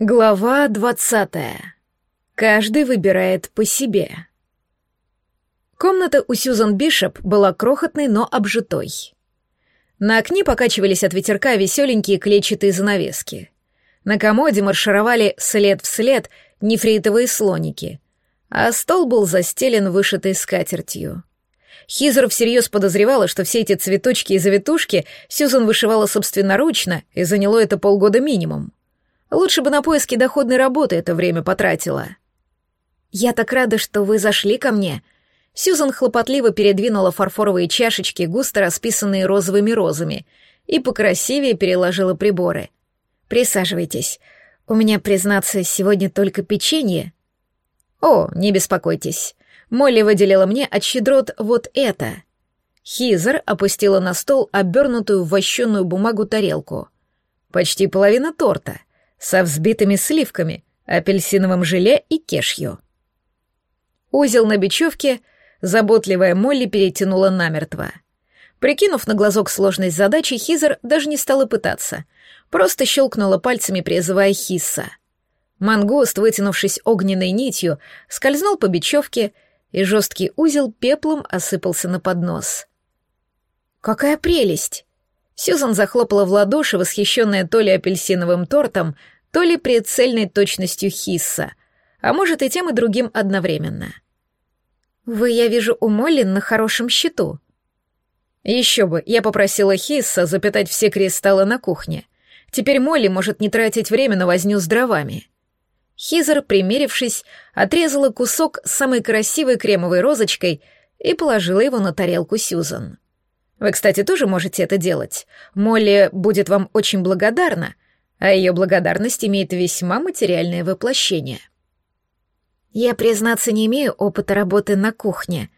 Глава двадцатая. Каждый выбирает по себе. Комната у Сьюзан Бишоп была крохотной, но обжитой. На окне покачивались от ветерка веселенькие клетчатые занавески. На комоде маршировали след в след нефритовые слоники, а стол был застелен вышитой скатертью. Хизер всерьез подозревала, что все эти цветочки и завитушки Сьюзан вышивала собственноручно, и заняло это полгода минимум. Лучше бы на поиски доходной работы это время потратила. «Я так рада, что вы зашли ко мне». Сьюзан хлопотливо передвинула фарфоровые чашечки, густо расписанные розовыми розами, и покрасивее переложила приборы. «Присаживайтесь. У меня, признаться, сегодня только печенье». «О, не беспокойтесь. Молли выделила мне от щедрот вот это». Хизер опустила на стол обернутую в вощенную бумагу тарелку. Почти половина торта — со взбитыми сливками, апельсиновым желе и кешью. Узел на бечевке заботливая Молли перетянула намертво. Прикинув на глазок сложность задачи, Хизер даже не стала пытаться, просто щелкнула пальцами, призывая Хисса. Мангост, вытянувшись огненной нитью, скользнул по бечевке, и жесткий узел пеплом осыпался на поднос. «Какая прелесть!» Сьюзан захлопала в ладоши, восхищенная то ли апельсиновым тортом, то ли прицельной точностью хисса, а может и тем и другим одновременно. «Вы, я вижу, у Молли на хорошем счету». Еще бы, я попросила Хисса запитать все кристаллы на кухне. Теперь Молли может не тратить время на возню с дровами. Хизер, примерившись, отрезала кусок самой красивой кремовой розочкой и положила его на тарелку Сьюзан. Вы, кстати, тоже можете это делать. Молли будет вам очень благодарна, а ее благодарность имеет весьма материальное воплощение. Я, признаться, не имею опыта работы на кухне.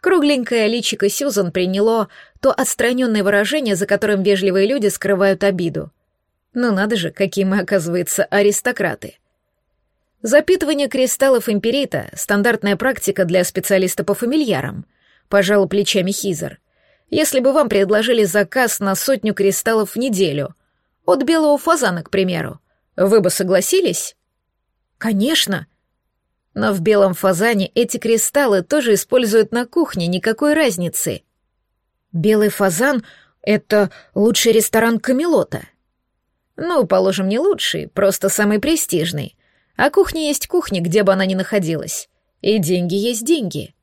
Кругленькое личико Сьюзан приняло то отстраненное выражение, за которым вежливые люди скрывают обиду. Ну надо же, какие мы, оказывается, аристократы. Запитывание кристаллов империта — стандартная практика для специалиста по фамильярам, пожал плечами Хизер — если бы вам предложили заказ на сотню кристаллов в неделю, от белого фазана, к примеру, вы бы согласились? Конечно. Но в белом фазане эти кристаллы тоже используют на кухне, никакой разницы. Белый фазан — это лучший ресторан Камелота. Ну, положим, не лучший, просто самый престижный. А кухня есть кухня, где бы она ни находилась. И деньги есть деньги.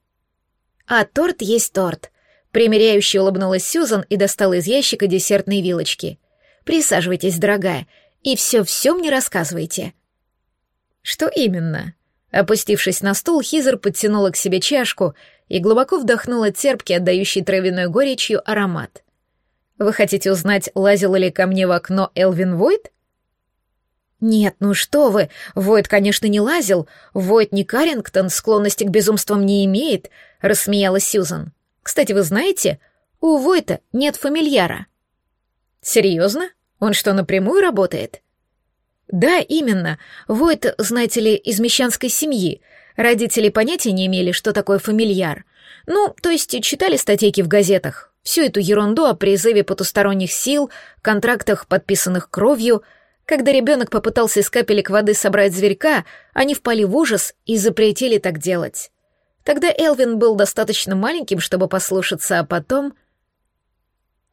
А торт есть торт. Примеряюще улыбнулась Сьюзан и достала из ящика десертные вилочки. «Присаживайтесь, дорогая, и все-все мне рассказывайте». «Что именно?» Опустившись на стул, Хизер подтянула к себе чашку и глубоко вдохнула терпкий, отдающий травяной горечью аромат. «Вы хотите узнать, лазила ли ко мне в окно Элвин Войт?» «Нет, ну что вы, Войт, конечно, не лазил. Войт не Карингтон, склонности к безумствам не имеет», — рассмеялась Сьюзан. Кстати, вы знаете, у Войта нет фамильяра. Серьезно? Он что, напрямую работает? Да, именно. Войт, знаете ли, из мещанской семьи. Родители понятия не имели, что такое фамильяр. Ну, то есть читали статейки в газетах. Всю эту ерунду о призыве потусторонних сил, контрактах, подписанных кровью. Когда ребенок попытался из капелек воды собрать зверька, они впали в ужас и запретили так делать. Тогда Элвин был достаточно маленьким, чтобы послушаться, а потом...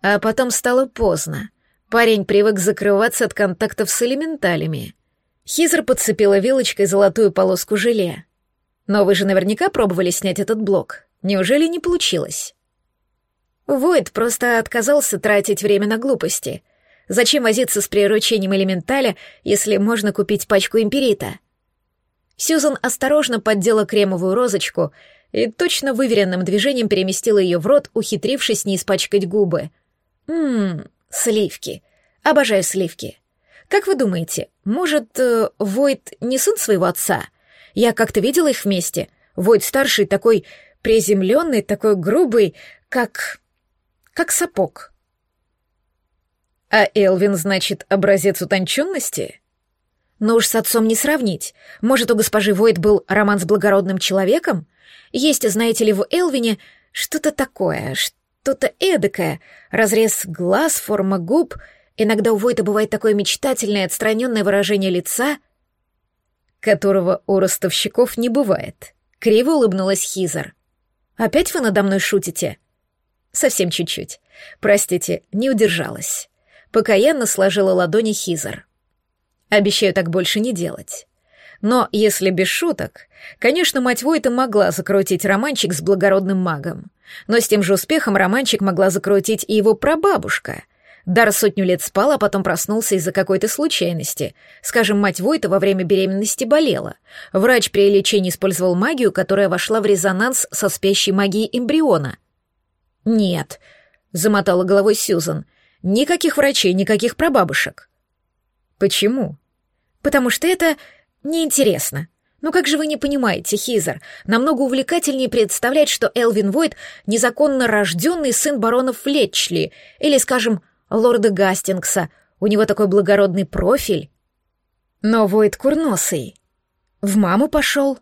А потом стало поздно. Парень привык закрываться от контактов с элементалями. Хизер подцепила вилочкой золотую полоску желе. Но вы же наверняка пробовали снять этот блок. Неужели не получилось? Войд просто отказался тратить время на глупости. Зачем возиться с приручением элементаля, если можно купить пачку империта? Сьюзан осторожно поддела кремовую розочку и точно выверенным движением переместила ее в рот, ухитрившись не испачкать губы. Ммм, сливки. Обожаю сливки. Как вы думаете, может, э, Войт не сын своего отца? Я как-то видела их вместе. Войт старший такой приземленный, такой грубый, как... как сапог. А Элвин, значит, образец утонченности? Но уж с отцом не сравнить. Может, у госпожи Войт был роман с благородным человеком? Есть, знаете ли, в Элвине что-то такое, что-то эдакое. Разрез глаз, форма губ. Иногда у Войта бывает такое мечтательное, отстраненное выражение лица. которого у ростовщиков не бывает. Криво улыбнулась Хизер. «Опять вы надо мной шутите?» «Совсем чуть-чуть. Простите, не удержалась». Покаянно сложила ладони Хизер. «Обещаю так больше не делать. Но, если без шуток, конечно, мать Войта могла закрутить романчик с благородным магом. Но с тем же успехом романчик могла закрутить и его прабабушка. Дар сотню лет спал, а потом проснулся из-за какой-то случайности. Скажем, мать Войта во время беременности болела. Врач при лечении использовал магию, которая вошла в резонанс со спящей магией эмбриона. «Нет», — замотала головой Сьюзан, — «никаких врачей, никаких прабабушек». «Почему?» «Потому что это неинтересно. Ну как же вы не понимаете, Хизер? Намного увлекательнее представлять, что Элвин Войт — незаконно рожденный сын баронов Флетчли, или, скажем, лорда Гастингса. У него такой благородный профиль. Но Войт курносый. В маму пошел.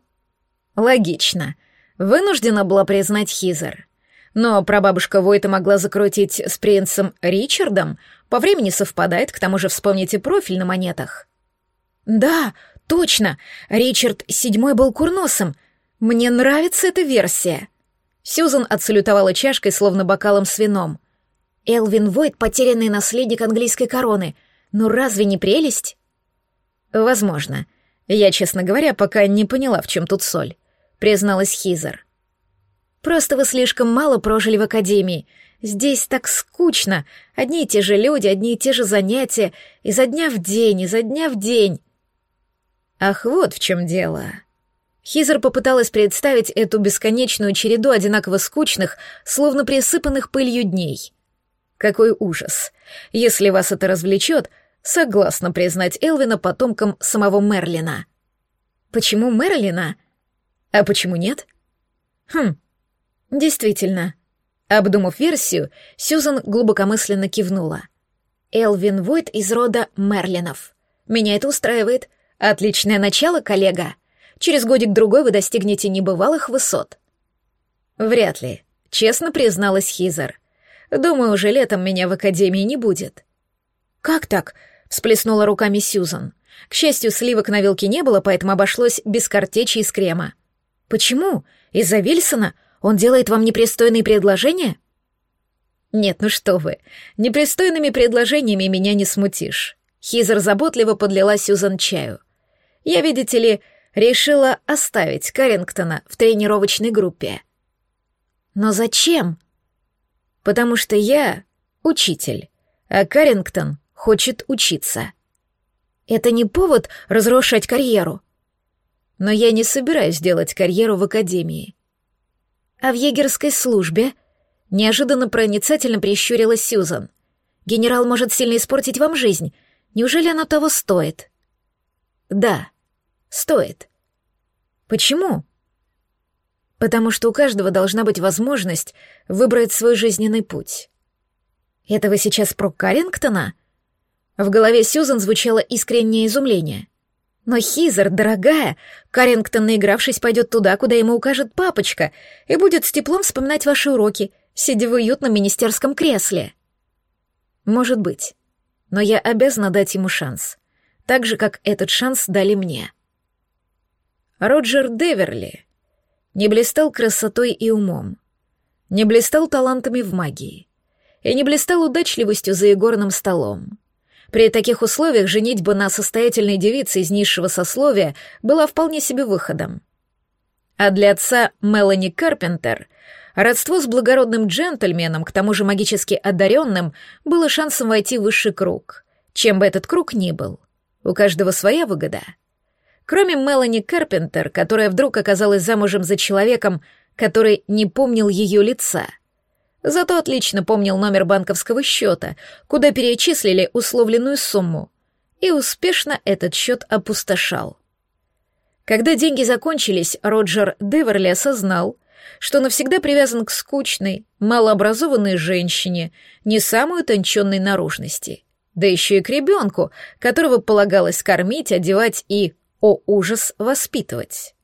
Логично. Вынуждена была признать Хизер. Но прабабушка Войта могла закрутить с принцем Ричардом. По времени совпадает, к тому же вспомните профиль на монетах. Да, Точно, Ричард седьмой был курносом. Мне нравится эта версия. Сьюзан отсалютовала чашкой, словно бокалом с вином. Элвин Войт — потерянный наследник английской короны. Ну разве не прелесть? Возможно. Я, честно говоря, пока не поняла, в чем тут соль, призналась Хизер. Просто вы слишком мало прожили в академии. Здесь так скучно. Одни и те же люди, одни и те же занятия, изо дня в день, изо дня в день. Ах, вот в чем дело. Хизер попыталась представить эту бесконечную череду одинаково скучных, словно присыпанных пылью дней. Какой ужас. Если вас это развлечет, согласна признать Элвина потомком самого Мерлина. Почему Мерлина? А почему нет? Хм, действительно. Обдумав версию, Сьюзан глубокомысленно кивнула. Элвин Войт из рода Мерлинов. Меня это устраивает. Отличное начало, коллега. Через годик-другой вы достигнете небывалых высот. Вряд ли, честно призналась Хизер. Думаю, уже летом меня в академии не будет. Как так? всплеснула руками Сьюзан. К счастью, сливок на вилке не было, поэтому обошлось без картечи из крема. Почему? Из-за Вильсона? Он делает вам непристойные предложения? Нет, ну что вы, непристойными предложениями меня не смутишь. Хизер заботливо подлила Сьюзан чаю. Я, видите ли, решила оставить Карингтона в тренировочной группе. Но зачем? Потому что я учитель, а Карингтон хочет учиться. Это не повод разрушать карьеру. Но я не собираюсь делать карьеру в академии. А в егерской службе неожиданно проницательно прищурилась Сьюзан. Генерал может сильно испортить вам жизнь. Неужели оно того стоит? Да, стоит. Почему? Потому что у каждого должна быть возможность выбрать свой жизненный путь. Это вы сейчас про Карингтона? В голове Сьюзан звучало искреннее изумление. Но Хизер, дорогая, Карингтон, наигравшись, пойдет туда, куда ему укажет папочка, и будет с теплом вспоминать ваши уроки, сидя в уютном министерском кресле. Может быть. Но я обязана дать ему шанс так же, как этот шанс дали мне. Роджер Деверли не блистал красотой и умом, не блистал талантами в магии и не блистал удачливостью за игорным столом. При таких условиях женитьба на состоятельной девице из низшего сословия была вполне себе выходом. А для отца Мелани Карпентер родство с благородным джентльменом, к тому же магически одаренным, было шансом войти в высший круг, чем бы этот круг ни был. У каждого своя выгода. Кроме Мелани Карпентер, которая вдруг оказалась замужем за человеком, который не помнил ее лица. Зато отлично помнил номер банковского счета, куда перечислили условленную сумму, и успешно этот счет опустошал. Когда деньги закончились, Роджер Деверли осознал, что навсегда привязан к скучной, малообразованной женщине, не самой утонченной наружности — да еще и к ребенку, которого полагалось кормить, одевать и, о ужас, воспитывать.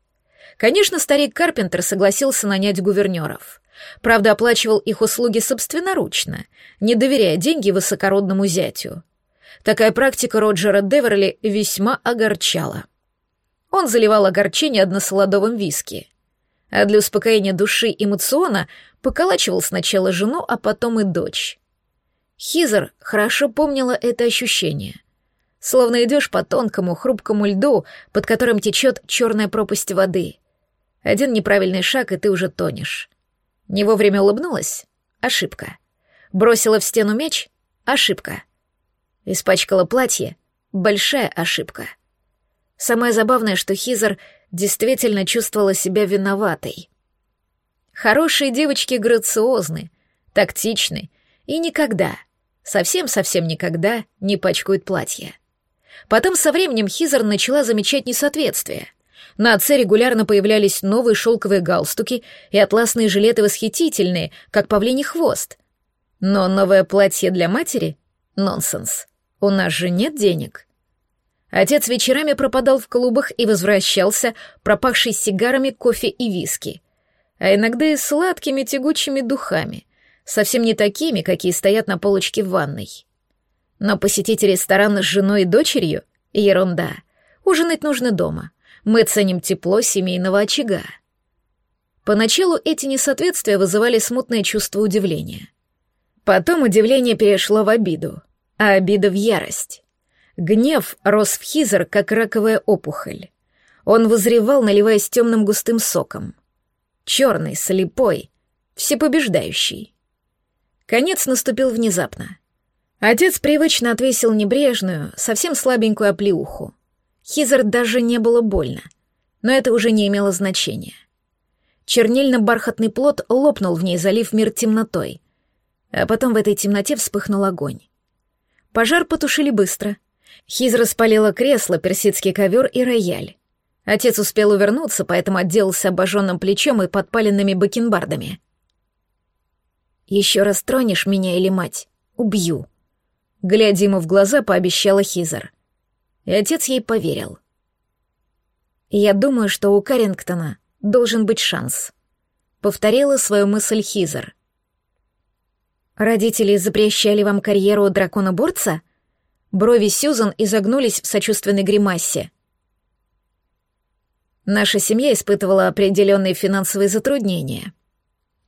Конечно, старик Карпентер согласился нанять гувернеров. Правда, оплачивал их услуги собственноручно, не доверяя деньги высокородному зятю. Такая практика Роджера Деверли весьма огорчала. он заливал огорчение односолодовым виски. А для успокоения души и эмоциона поколачивал сначала жену, а потом и дочь. Хизер хорошо помнила это ощущение. Словно идешь по тонкому, хрупкому льду, под которым течет черная пропасть воды. Один неправильный шаг, и ты уже тонешь. Не вовремя улыбнулась? Ошибка. Бросила в стену меч? Ошибка. Испачкала платье? Большая ошибка. Самое забавное, что Хизер действительно чувствовала себя виноватой. Хорошие девочки грациозны, тактичны и никогда, совсем-совсем никогда не пачкают платья. Потом со временем Хизер начала замечать несоответствия. На отце регулярно появлялись новые шелковые галстуки и атласные жилеты восхитительные, как павлиний хвост. Но новое платье для матери — нонсенс. У нас же нет денег. Отец вечерами пропадал в клубах и возвращался, пропахший сигарами, кофе и виски. А иногда и сладкими тягучими духами, совсем не такими, какие стоят на полочке в ванной. Но посетить ресторан с женой и дочерью — ерунда. Ужинать нужно дома. Мы ценим тепло семейного очага. Поначалу эти несоответствия вызывали смутное чувство удивления. Потом удивление перешло в обиду, а обида в ярость. Гнев рос в Хизер, как раковая опухоль. Он возревал, наливаясь темным густым соком. Черный, слепой, всепобеждающий. Конец наступил внезапно. Отец привычно отвесил небрежную, совсем слабенькую оплеуху. Хизер даже не было больно, но это уже не имело значения. Чернильно-бархатный плод лопнул в ней, залив мир темнотой. А потом в этой темноте вспыхнул огонь. Пожар потушили быстро. Хиз распалила кресло, персидский ковер и рояль. Отец успел увернуться, поэтому отделался обожженным плечом и подпаленными бакенбардами. «Еще раз тронешь меня или мать, убью», — глядя ему в глаза, пообещала Хизер. И отец ей поверил. «Я думаю, что у Карингтона должен быть шанс», — повторила свою мысль Хизер. «Родители запрещали вам карьеру дракона-борца?» Брови Сьюзан изогнулись в сочувственной гримасе. Наша семья испытывала определенные финансовые затруднения.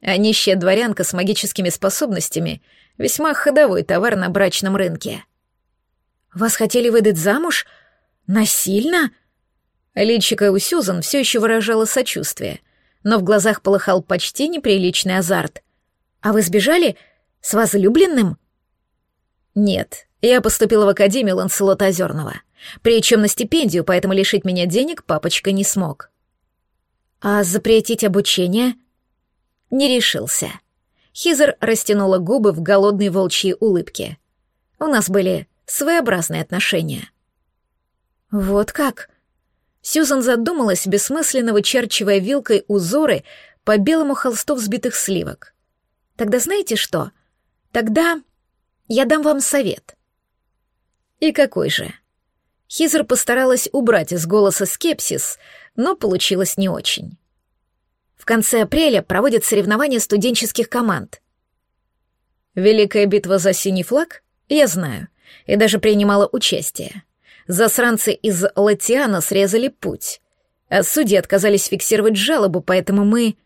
А нищая дворянка с магическими способностями — весьма ходовой товар на брачном рынке. «Вас хотели выдать замуж? Насильно?» Личико у Сьюзан все еще выражало сочувствие, но в глазах полыхал почти неприличный азарт. «А вы сбежали с возлюбленным?» «Нет, я поступила в Академию Ланселота Озерного. Причем на стипендию, поэтому лишить меня денег папочка не смог. А запретить обучение? Не решился. Хизер растянула губы в голодной волчьей улыбке. У нас были своеобразные отношения. Вот как? Сьюзан задумалась, бессмысленно вычерчивая вилкой узоры по белому холсту взбитых сливок. Тогда знаете что? Тогда я дам вам совет. И какой же? Хизер постаралась убрать из голоса скепсис, но получилось не очень. В конце апреля проводят соревнования студенческих команд. Великая битва за синий флаг? Я знаю, и даже принимала участие. Засранцы из Латиана срезали путь, а судьи отказались фиксировать жалобу, поэтому мы...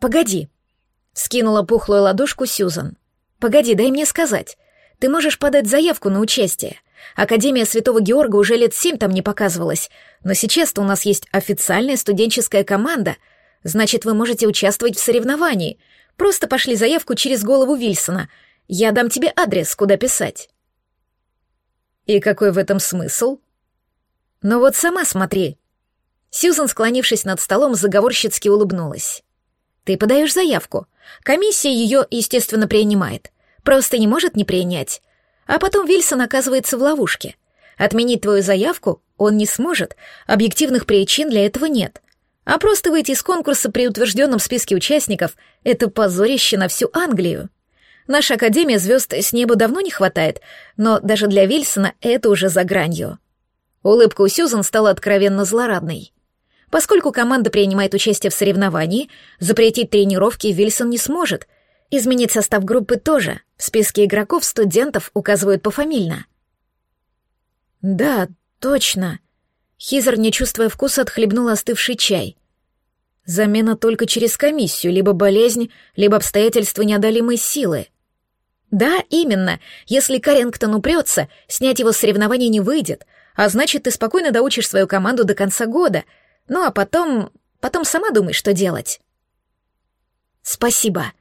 «Погоди», — скинула пухлую ладошку Сьюзан. «Погоди, дай мне сказать. Ты можешь подать заявку на участие. Академия Святого Георга уже лет семь там не показывалась, но сейчас-то у нас есть официальная студенческая команда. Значит, вы можете участвовать в соревновании. Просто пошли заявку через голову Вильсона. Я дам тебе адрес, куда писать. И какой в этом смысл? Ну вот сама смотри. Сьюзан, склонившись над столом, заговорщицки улыбнулась. Ты подаешь заявку. Комиссия ее, естественно, принимает. Просто не может не принять. А потом Вильсон оказывается в ловушке. Отменить твою заявку он не сможет, объективных причин для этого нет. А просто выйти из конкурса при утвержденном списке участников — это позорище на всю Англию. Наша Академия звезд с неба давно не хватает, но даже для Вильсона это уже за гранью. Улыбка у Сьюзан стала откровенно злорадной. Поскольку команда принимает участие в соревновании, запретить тренировки Вильсон не сможет, Изменить состав группы тоже. В списке игроков студентов указывают пофамильно. Да, точно. Хизер, не чувствуя вкуса, отхлебнул остывший чай. Замена только через комиссию, либо болезнь, либо обстоятельства неодолимой силы. Да, именно. Если Карингтон упрется, снять его с соревнований не выйдет, а значит, ты спокойно доучишь свою команду до конца года. Ну а потом... потом сама думай, что делать. Спасибо.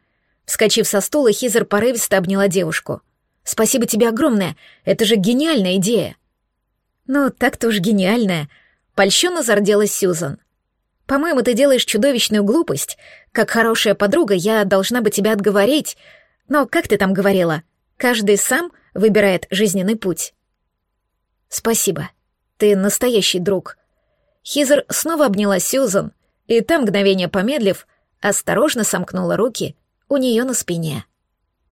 Вскочив со стула, Хизер порывисто обняла девушку. Спасибо тебе огромное, это же гениальная идея. Ну, так-то уж гениальная. Польщенно зарделась Сьюзан. По-моему, ты делаешь чудовищную глупость. Как хорошая подруга, я должна бы тебя отговорить. Но как ты там говорила? Каждый сам выбирает жизненный путь. Спасибо. Ты настоящий друг. Хизер снова обняла Сьюзан, и там, мгновение помедлив, осторожно сомкнула руки у нее на спине.